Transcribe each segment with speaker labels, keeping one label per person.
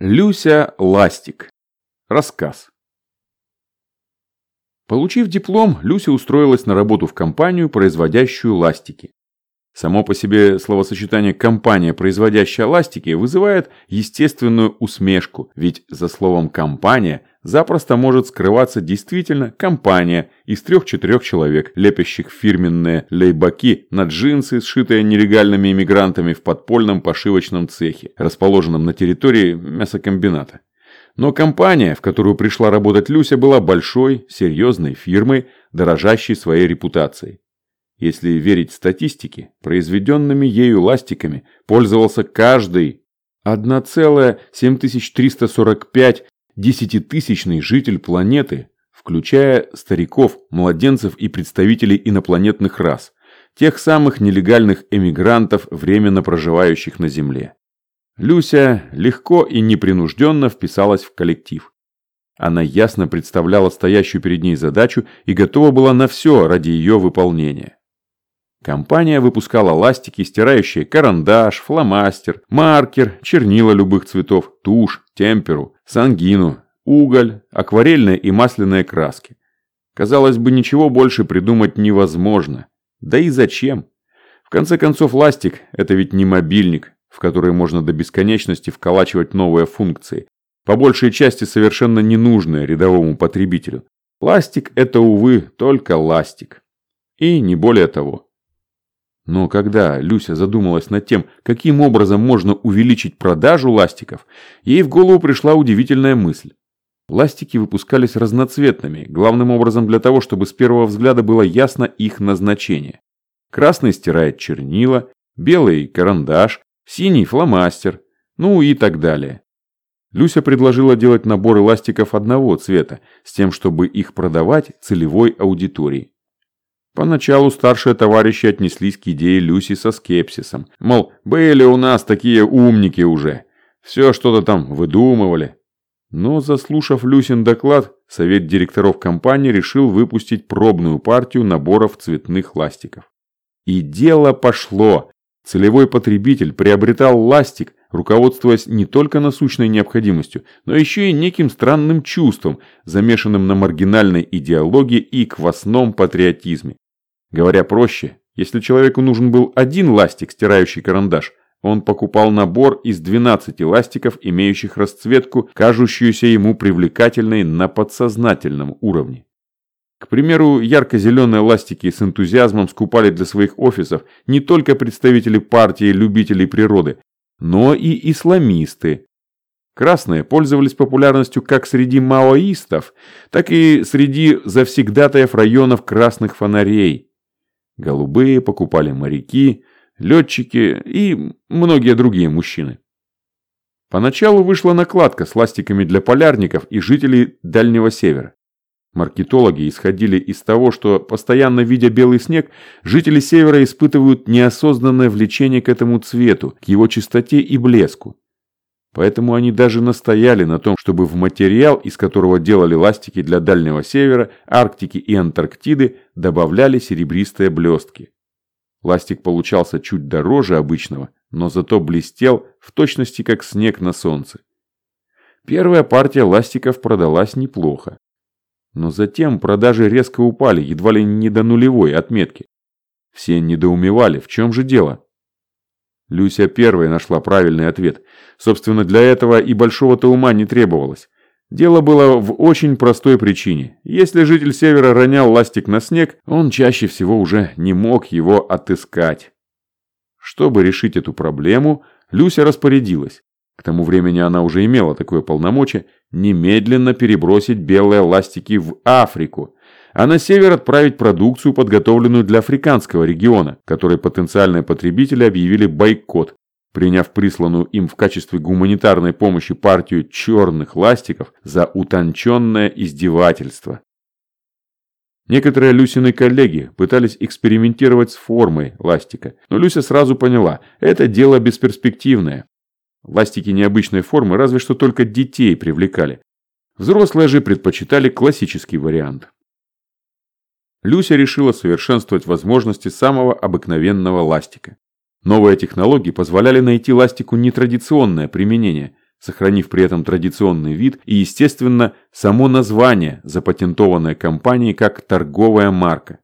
Speaker 1: Люся Ластик. Рассказ. Получив диплом, Люся устроилась на работу в компанию, производящую ластики. Само по себе словосочетание «компания, производящая ластики» вызывает естественную усмешку, ведь за словом «компания» запросто может скрываться действительно компания из трех-четырех человек, лепящих фирменные лейбаки на джинсы, сшитые нелегальными иммигрантами в подпольном пошивочном цехе, расположенном на территории мясокомбината. Но компания, в которую пришла работать Люся, была большой, серьезной фирмой, дорожащей своей репутацией. Если верить статистике, произведенными ею ластиками пользовался каждый 1,7345 десятитысячный житель планеты, включая стариков, младенцев и представителей инопланетных рас, тех самых нелегальных эмигрантов, временно проживающих на Земле. Люся легко и непринужденно вписалась в коллектив. Она ясно представляла стоящую перед ней задачу и готова была на все ради ее выполнения. Компания выпускала ластики, стирающие карандаш, фломастер, маркер, чернила любых цветов, тушь, темперу, сангину, уголь, акварельные и масляные краски. Казалось бы, ничего больше придумать невозможно. Да и зачем? В конце концов, ластик – это ведь не мобильник, в который можно до бесконечности вколачивать новые функции, по большей части совершенно ненужные рядовому потребителю. Ластик – это, увы, только ластик. И не более того. Но когда Люся задумалась над тем, каким образом можно увеличить продажу ластиков, ей в голову пришла удивительная мысль. Ластики выпускались разноцветными, главным образом для того, чтобы с первого взгляда было ясно их назначение. Красный стирает чернила, белый – карандаш, синий – фломастер, ну и так далее. Люся предложила делать наборы ластиков одного цвета, с тем, чтобы их продавать целевой аудитории. Поначалу старшие товарищи отнеслись к идее Люси со скепсисом. Мол, были у нас такие умники уже. Все что-то там выдумывали. Но, заслушав Люсин доклад, совет директоров компании решил выпустить пробную партию наборов цветных ластиков. И дело пошло. Целевой потребитель приобретал ластик, руководствуясь не только насущной необходимостью, но еще и неким странным чувством, замешанным на маргинальной идеологии и квасном патриотизме. Говоря проще, если человеку нужен был один ластик, стирающий карандаш, он покупал набор из 12 ластиков, имеющих расцветку, кажущуюся ему привлекательной на подсознательном уровне. К примеру, ярко-зеленые ластики с энтузиазмом скупали для своих офисов не только представители партии любителей природы, но и исламисты. Красные пользовались популярностью как среди маоистов, так и среди завсегдатаев районов красных фонарей – Голубые покупали моряки, летчики и многие другие мужчины. Поначалу вышла накладка с ластиками для полярников и жителей Дальнего Севера. Маркетологи исходили из того, что, постоянно видя белый снег, жители Севера испытывают неосознанное влечение к этому цвету, к его чистоте и блеску. Поэтому они даже настояли на том, чтобы в материал, из которого делали ластики для Дальнего Севера, Арктики и Антарктиды, добавляли серебристые блестки. Ластик получался чуть дороже обычного, но зато блестел в точности как снег на солнце. Первая партия ластиков продалась неплохо. Но затем продажи резко упали, едва ли не до нулевой отметки. Все недоумевали, в чем же дело. Люся первой нашла правильный ответ. Собственно, для этого и большого-то ума не требовалось. Дело было в очень простой причине. Если житель севера ронял ластик на снег, он чаще всего уже не мог его отыскать. Чтобы решить эту проблему, Люся распорядилась. К тому времени она уже имела такое полномочие немедленно перебросить белые ластики в Африку, а на север отправить продукцию, подготовленную для африканского региона, который потенциальные потребители объявили бойкот, приняв присланную им в качестве гуманитарной помощи партию черных ластиков за утонченное издевательство. Некоторые Люсины коллеги пытались экспериментировать с формой ластика, но Люся сразу поняла – это дело бесперспективное. Ластики необычной формы разве что только детей привлекали. Взрослые же предпочитали классический вариант. Люся решила совершенствовать возможности самого обыкновенного ластика. Новые технологии позволяли найти ластику нетрадиционное применение, сохранив при этом традиционный вид и, естественно, само название, запатентованное компанией как торговая марка.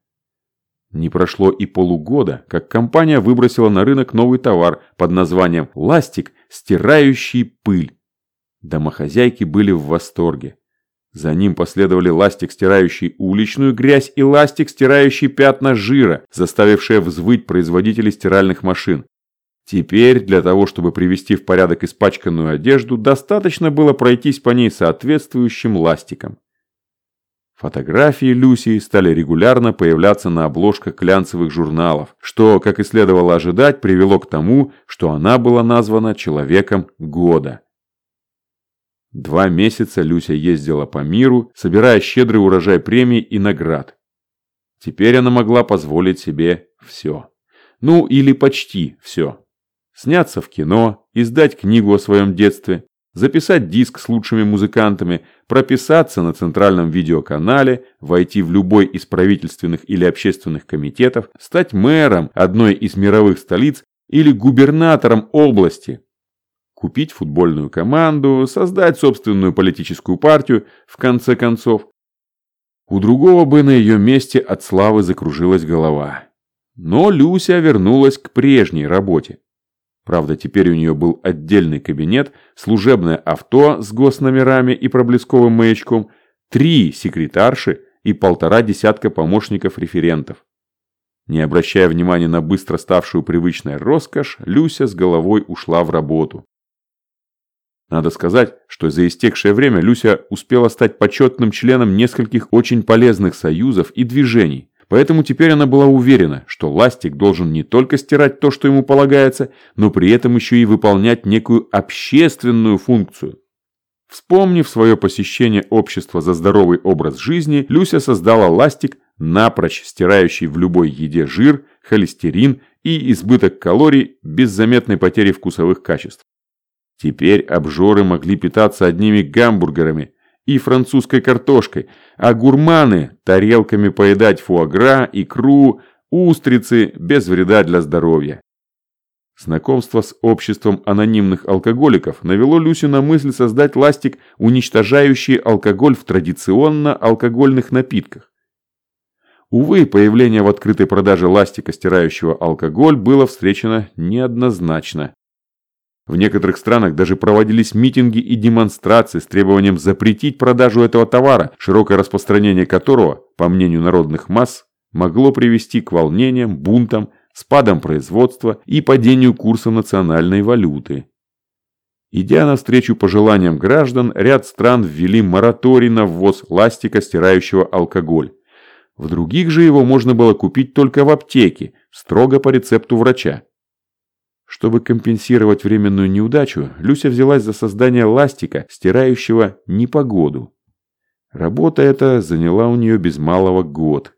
Speaker 1: Не прошло и полугода, как компания выбросила на рынок новый товар под названием «Ластик, стирающий пыль». Домохозяйки были в восторге. За ним последовали ластик, стирающий уличную грязь, и ластик, стирающий пятна жира, заставившие взвыть производителей стиральных машин. Теперь для того, чтобы привести в порядок испачканную одежду, достаточно было пройтись по ней соответствующим ластиком. Фотографии Люси стали регулярно появляться на обложках глянцевых журналов, что, как и следовало ожидать, привело к тому, что она была названа «Человеком года». Два месяца Люся ездила по миру, собирая щедрый урожай премий и наград. Теперь она могла позволить себе все. Ну, или почти все. Сняться в кино, издать книгу о своем детстве, записать диск с лучшими музыкантами, прописаться на центральном видеоканале, войти в любой из правительственных или общественных комитетов, стать мэром одной из мировых столиц или губернатором области, купить футбольную команду, создать собственную политическую партию, в конце концов. У другого бы на ее месте от славы закружилась голова. Но Люся вернулась к прежней работе. Правда, теперь у нее был отдельный кабинет, служебное авто с госномерами и проблесковым маячком, три секретарши и полтора десятка помощников-референтов. Не обращая внимания на быстро ставшую привычной роскошь, Люся с головой ушла в работу. Надо сказать, что за истекшее время Люся успела стать почетным членом нескольких очень полезных союзов и движений, Поэтому теперь она была уверена, что ластик должен не только стирать то, что ему полагается, но при этом еще и выполнять некую общественную функцию. Вспомнив свое посещение общества за здоровый образ жизни, Люся создала ластик, напрочь стирающий в любой еде жир, холестерин и избыток калорий без заметной потери вкусовых качеств. Теперь обжоры могли питаться одними гамбургерами, и французской картошкой, а гурманы – тарелками поедать фуагра, икру, устрицы без вреда для здоровья. Знакомство с обществом анонимных алкоголиков навело Люсю на мысль создать ластик, уничтожающий алкоголь в традиционно алкогольных напитках. Увы, появление в открытой продаже ластика, стирающего алкоголь, было встречено неоднозначно. В некоторых странах даже проводились митинги и демонстрации с требованием запретить продажу этого товара, широкое распространение которого, по мнению народных масс, могло привести к волнениям, бунтам, спадам производства и падению курса национальной валюты. Идя навстречу пожеланиям граждан, ряд стран ввели мораторий на ввоз ластика, стирающего алкоголь. В других же его можно было купить только в аптеке, строго по рецепту врача. Чтобы компенсировать временную неудачу, Люся взялась за создание ластика, стирающего непогоду. Работа эта заняла у нее без малого год.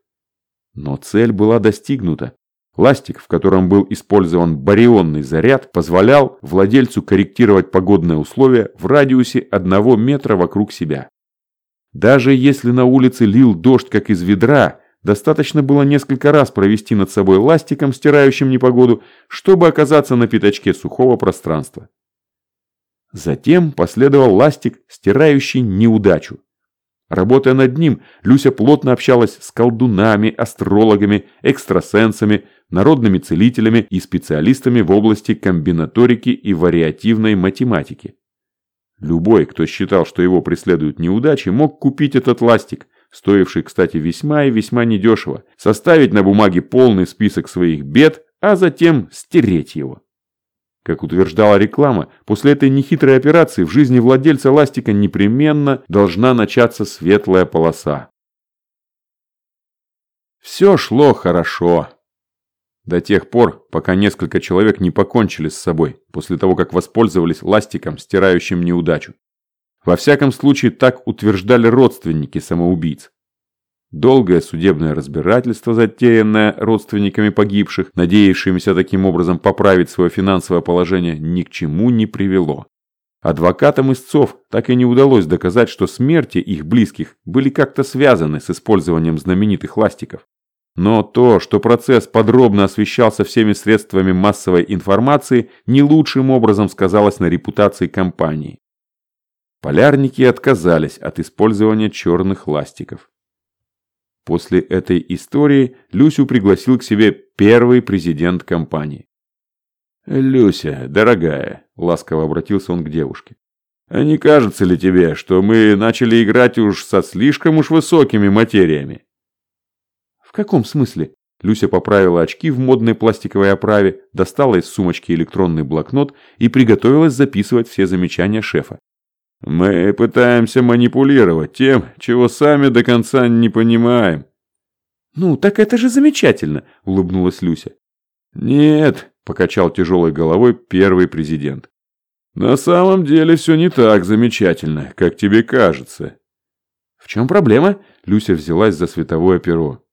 Speaker 1: Но цель была достигнута. Ластик, в котором был использован барионный заряд, позволял владельцу корректировать погодные условия в радиусе одного метра вокруг себя. Даже если на улице лил дождь как из ведра, Достаточно было несколько раз провести над собой ластиком, стирающим непогоду, чтобы оказаться на пятачке сухого пространства. Затем последовал ластик, стирающий неудачу. Работая над ним, Люся плотно общалась с колдунами, астрологами, экстрасенсами, народными целителями и специалистами в области комбинаторики и вариативной математики. Любой, кто считал, что его преследуют неудачи, мог купить этот ластик – стоивший, кстати, весьма и весьма недешево, составить на бумаге полный список своих бед, а затем стереть его. Как утверждала реклама, после этой нехитрой операции в жизни владельца ластика непременно должна начаться светлая полоса. Все шло хорошо. До тех пор, пока несколько человек не покончили с собой, после того, как воспользовались ластиком, стирающим неудачу. Во всяком случае, так утверждали родственники самоубийц. Долгое судебное разбирательство, затеянное родственниками погибших, надеявшимися таким образом поправить свое финансовое положение, ни к чему не привело. Адвокатам истцов так и не удалось доказать, что смерти их близких были как-то связаны с использованием знаменитых ластиков. Но то, что процесс подробно освещался всеми средствами массовой информации, не лучшим образом сказалось на репутации компании. Полярники отказались от использования черных ластиков. После этой истории Люсю пригласил к себе первый президент компании. «Люся, дорогая», – ласково обратился он к девушке, – «а не кажется ли тебе, что мы начали играть уж со слишком уж высокими материями?» «В каком смысле?» Люся поправила очки в модной пластиковой оправе, достала из сумочки электронный блокнот и приготовилась записывать все замечания шефа. «Мы пытаемся манипулировать тем, чего сами до конца не понимаем».
Speaker 2: «Ну, так это же замечательно», – улыбнулась Люся.
Speaker 1: «Нет», – покачал тяжелой головой первый президент. «На самом деле все не так замечательно, как тебе кажется».
Speaker 2: «В чем проблема?» – Люся взялась за световое перо.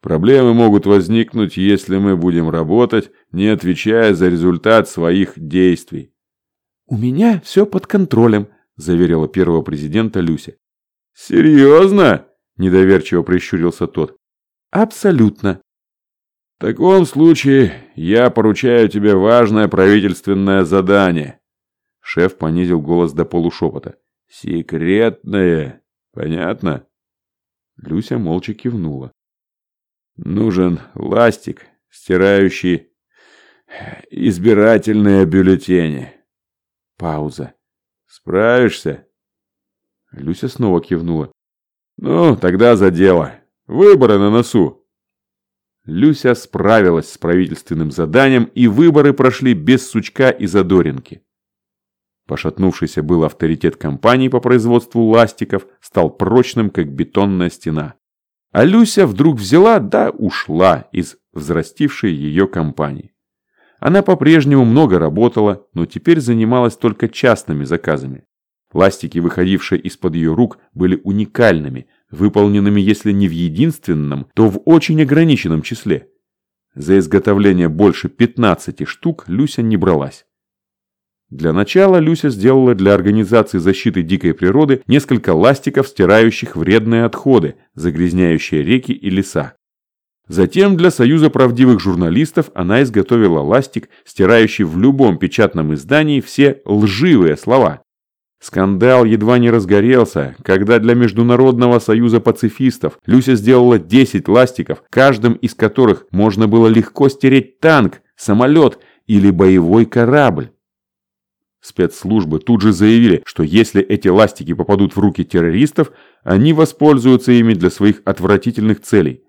Speaker 1: Проблемы могут возникнуть, если мы будем работать, не отвечая за результат своих действий.
Speaker 2: «У меня все под контролем», – заверила первого президента Люся.
Speaker 1: «Серьезно?» – недоверчиво прищурился тот.
Speaker 2: «Абсолютно».
Speaker 1: «В таком случае я поручаю тебе важное правительственное задание». Шеф понизил голос до полушепота. «Секретное. Понятно?»
Speaker 2: Люся молча кивнула.
Speaker 1: Нужен ластик, стирающий избирательные бюллетени.
Speaker 2: Пауза.
Speaker 1: Справишься?
Speaker 2: Люся снова кивнула.
Speaker 1: Ну, тогда за дело. Выборы на носу.
Speaker 2: Люся справилась с правительственным заданием, и выборы прошли без сучка и задоринки. Пошатнувшийся был авторитет компании по производству ластиков стал прочным, как бетонная стена. А Люся вдруг взяла да ушла из взрастившей ее компании. Она по-прежнему много работала, но теперь занималась только частными заказами. Пластики, выходившие из-под ее рук, были уникальными, выполненными если не в единственном, то в очень ограниченном числе. За изготовление больше 15 штук Люся не бралась. Для начала Люся сделала для Организации защиты дикой природы несколько ластиков, стирающих вредные отходы, загрязняющие реки и леса. Затем для Союза правдивых журналистов она изготовила ластик, стирающий в любом печатном издании все лживые слова. Скандал едва не разгорелся, когда для Международного союза пацифистов Люся сделала 10 ластиков, каждым из которых можно было легко стереть танк, самолет или боевой корабль. Спецслужбы тут же заявили, что если эти ластики попадут в руки террористов, они воспользуются ими для своих отвратительных целей.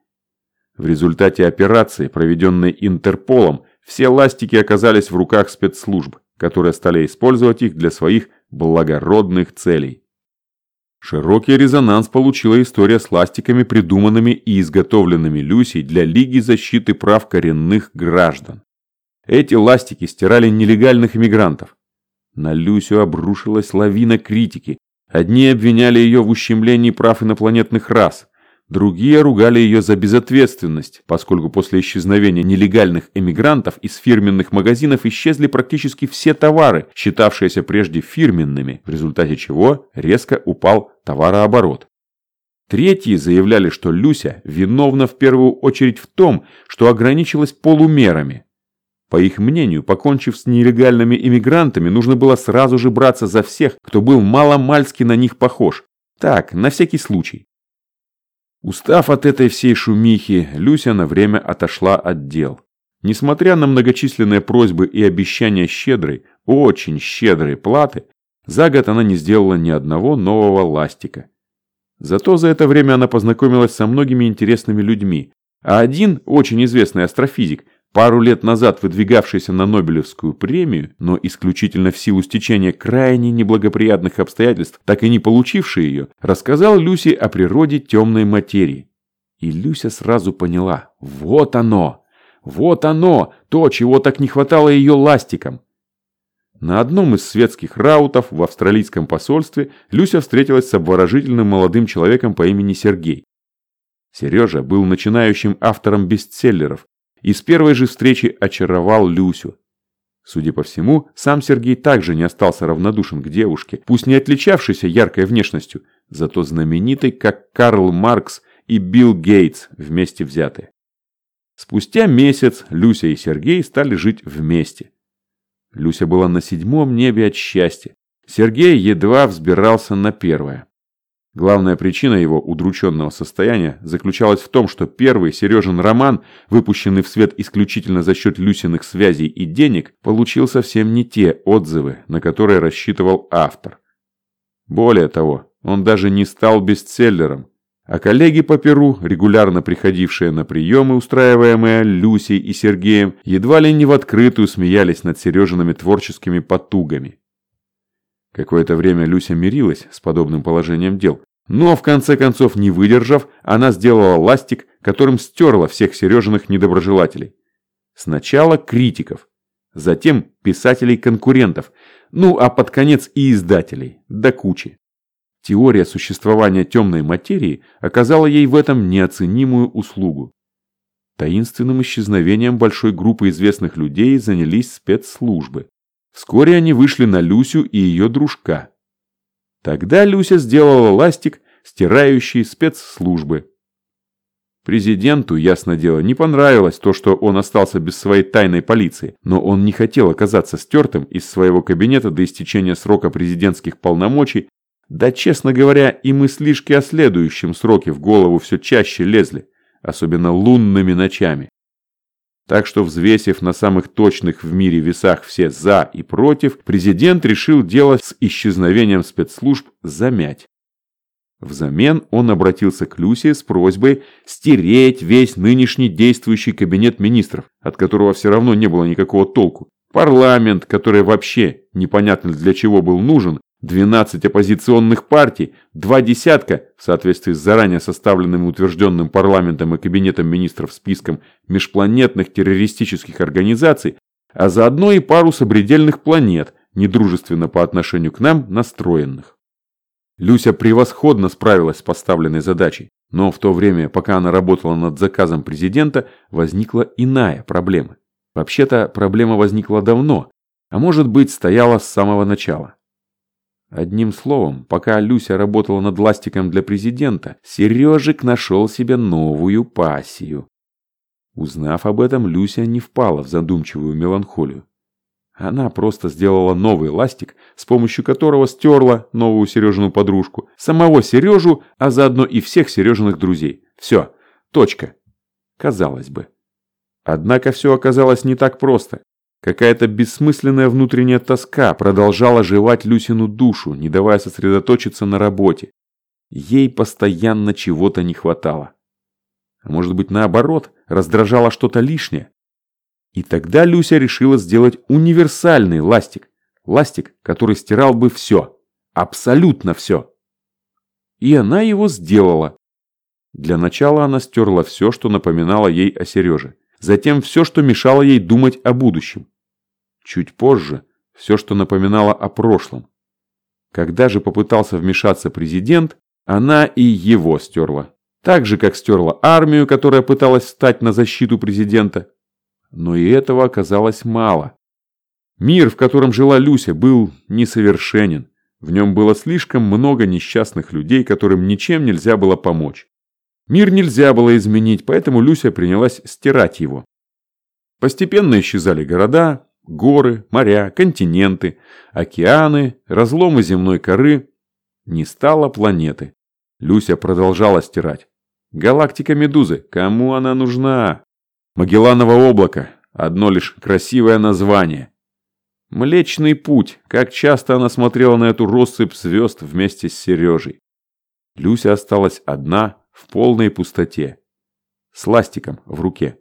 Speaker 2: В результате операции, проведенной Интерполом, все ластики оказались в руках спецслужб, которые стали использовать их для своих благородных целей. Широкий резонанс получила история с ластиками, придуманными и изготовленными Люсей для Лиги защиты прав коренных граждан. Эти ластики стирали нелегальных иммигрантов, на Люсю обрушилась лавина критики. Одни обвиняли ее в ущемлении прав инопланетных рас, другие ругали ее за безответственность, поскольку после исчезновения нелегальных эмигрантов из фирменных магазинов исчезли практически все товары, считавшиеся прежде фирменными, в результате чего резко упал товарооборот. Третьи заявляли, что Люся виновна в первую очередь в том, что ограничилась полумерами, по их мнению, покончив с нелегальными иммигрантами, нужно было сразу же браться за всех, кто был мало-мальски на них похож. Так, на всякий случай. Устав от этой всей шумихи, Люся на время отошла от дел. Несмотря на многочисленные просьбы и обещания щедрой, очень щедрой платы, за год она не сделала ни одного нового ластика. Зато за это время она познакомилась со многими интересными людьми, а один, очень известный астрофизик, пару лет назад выдвигавшийся на Нобелевскую премию, но исключительно в силу стечения крайне неблагоприятных обстоятельств, так и не получивший ее, рассказал Люси о природе темной материи. И Люся сразу поняла – вот оно! Вот оно! То, чего так не хватало ее ластикам. На одном из светских раутов в австралийском посольстве Люся встретилась с обворожительным молодым человеком по имени Сергей. Сережа был начинающим автором бестселлеров, и с первой же встречи очаровал Люсю. Судя по всему, сам Сергей также не остался равнодушен к девушке, пусть не отличавшейся яркой внешностью, зато знаменитой, как Карл Маркс и Билл Гейтс вместе взятые. Спустя месяц Люся и Сергей стали жить вместе. Люся была на седьмом небе от счастья. Сергей едва взбирался на первое. Главная причина его удрученного состояния заключалась в том, что первый Сережин роман, выпущенный в свет исключительно за счет Люсиных связей и денег, получил совсем не те отзывы, на которые рассчитывал автор. Более того, он даже не стал бестселлером, а коллеги по Перу, регулярно приходившие на приемы, устраиваемые Люсей и Сергеем, едва ли не в открытую смеялись над Сережиными творческими потугами. Какое-то время Люся мирилась с подобным положением дел, но в конце концов, не выдержав, она сделала ластик, которым стерла всех Сережиных недоброжелателей. Сначала критиков, затем писателей-конкурентов, ну а под конец и издателей, до кучи. Теория существования темной материи оказала ей в этом неоценимую услугу. Таинственным исчезновением большой группы известных людей занялись спецслужбы. Вскоре они вышли на Люсю и ее дружка. Тогда Люся сделала ластик, стирающий спецслужбы. Президенту, ясно дело, не понравилось то, что он остался без своей тайной полиции, но он не хотел оказаться стертым из своего кабинета до истечения срока президентских полномочий, да, честно говоря, и мыслишки о следующем сроке в голову все чаще лезли, особенно лунными ночами. Так что, взвесив на самых точных в мире весах все «за» и «против», президент решил дело с исчезновением спецслужб замять. Взамен он обратился к Люсе с просьбой стереть весь нынешний действующий кабинет министров, от которого все равно не было никакого толку. Парламент, который вообще непонятно для чего был нужен, 12 оппозиционных партий, два десятка, в соответствии с заранее составленным и утвержденным парламентом и кабинетом министров списком межпланетных террористических организаций, а заодно и пару сопредельных планет, недружественно по отношению к нам настроенных. Люся превосходно справилась с поставленной задачей, но в то время, пока она работала над заказом президента, возникла иная проблема. Вообще-то проблема возникла давно, а может быть стояла с самого начала. Одним словом, пока Люся работала над ластиком для президента, Сережик нашел себе новую пассию. Узнав об этом, Люся не впала в задумчивую меланхолию. Она просто сделала новый ластик, с помощью которого стерла новую Сережину подружку, самого Сережу, а заодно и всех Сережиных друзей. Все, точка. Казалось бы. Однако все оказалось не так просто. Какая-то бессмысленная внутренняя тоска продолжала жевать Люсину душу, не давая сосредоточиться на работе. Ей постоянно чего-то не хватало. А может быть наоборот, раздражало что-то лишнее. И тогда Люся решила сделать универсальный ластик. Ластик, который стирал бы все. Абсолютно все. И она его сделала. Для начала она стерла все, что напоминало ей о Сереже. Затем все, что мешало ей думать о будущем. Чуть позже все, что напоминало о прошлом. Когда же попытался вмешаться президент, она и его стерла. Так же, как стерла армию, которая пыталась встать на защиту президента. Но и этого оказалось мало. Мир, в котором жила Люся, был несовершенен. В нем было слишком много несчастных людей, которым ничем нельзя было помочь. Мир нельзя было изменить, поэтому Люся принялась стирать его. Постепенно исчезали города, горы, моря, континенты, океаны, разломы земной коры. Не стало планеты. Люся продолжала стирать. Галактика Медузы, кому она нужна? Магелланово облако, одно лишь красивое название. Млечный путь, как часто она смотрела на эту россыпь звезд вместе с Сережей. Люся осталась одна в полной пустоте, с ластиком в руке.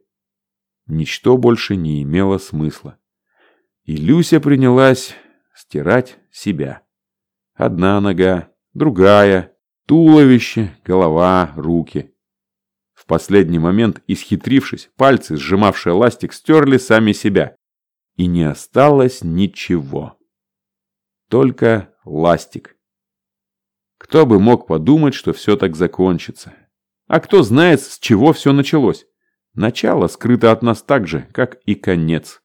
Speaker 2: Ничто больше не имело смысла. И Люся принялась стирать себя. Одна нога, другая, туловище, голова, руки. В последний момент, исхитрившись, пальцы, сжимавшие ластик, стерли сами себя. И не осталось ничего. Только ластик. Кто бы мог подумать, что все так закончится. А кто знает, с чего все началось. Начало скрыто от нас так же, как и конец.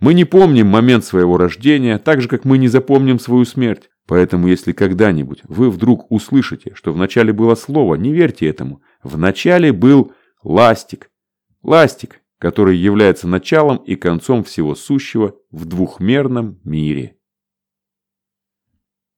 Speaker 2: Мы не помним момент своего рождения, так же, как мы не запомним свою смерть. Поэтому, если когда-нибудь вы вдруг услышите, что вначале было слово, не верьте этому. Вначале был ластик. Ластик, который является началом и концом всего сущего в двухмерном мире.